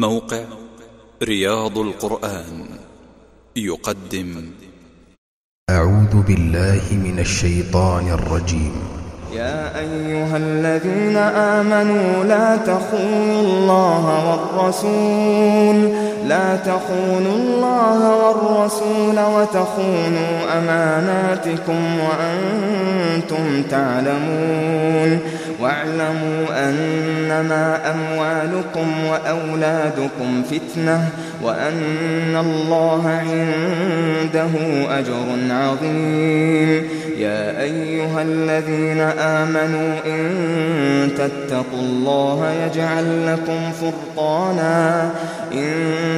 موقع رياض القرآن يقدم. أعوذ بالله من الشيطان الرجيم. يا أيها الذين آمنوا لا تخونوا الله والرسول لا تخونوا الله والرسول وتخونوا أماناتكم وأنتم تعلمون واعلموا أنما أموالكم وأولادكم فتنة وأن الله عنده أجر عظيم. يا أيها الذين آمنوا إن تتقوا الله يجعل لكم فرقانا إن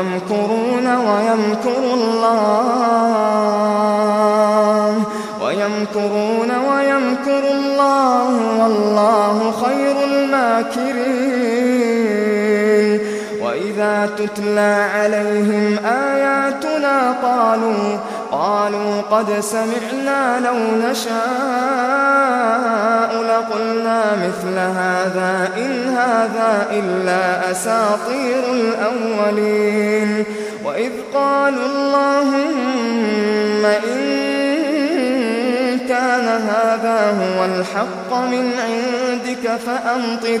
ويمكرون ويمكر الله. ويمكرون ويمكر الله والله خير الماكرين. وإذا تتلى عليهم آياتنا قالوا قالوا قد سمعنا لو نشاء لقلنا مثل هذا إن هذا إلا أساطير الأولين. وإذ قالوا اللهم إن كان هذا هو الحق من عندك فأمطر.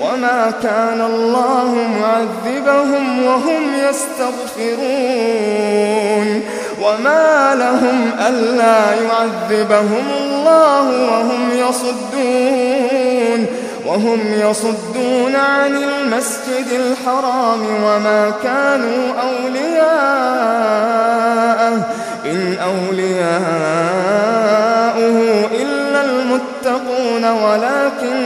وما كان الله معذبهم وهم يستغفرون وما لهم ألا يعذبهم الله وهم يصدون وهم يصدون عن المسجد الحرام وما كانوا أولياءه إن أولياؤه إلا المتقون ولكن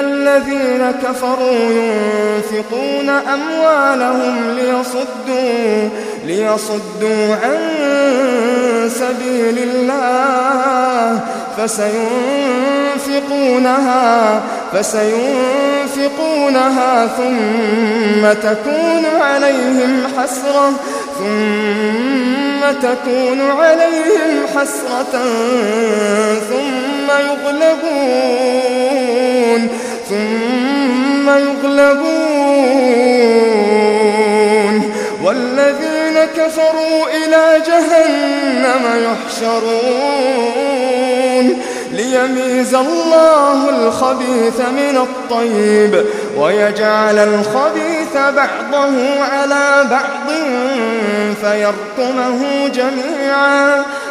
الذين كفروا ينفقون أموالهم ليصدوا ليصدوا عن سبيل الله فسينفقونها فسينفقونها ثم تكون عليهم حسرة ثم تكون عليهم حسرة ثم يغلبون. ثم يغلبون والذين كفروا إلى جهنم يحشرون ليميز الله الخبيث من الطيب ويجعل الخبيث بعضه على بعض فيركمه جميعا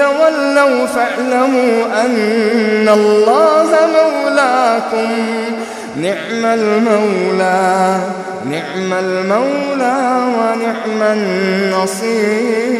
تولوا فاعلموا أن الله مولاكم. نعم المولى نعم المولى ونعم النصير.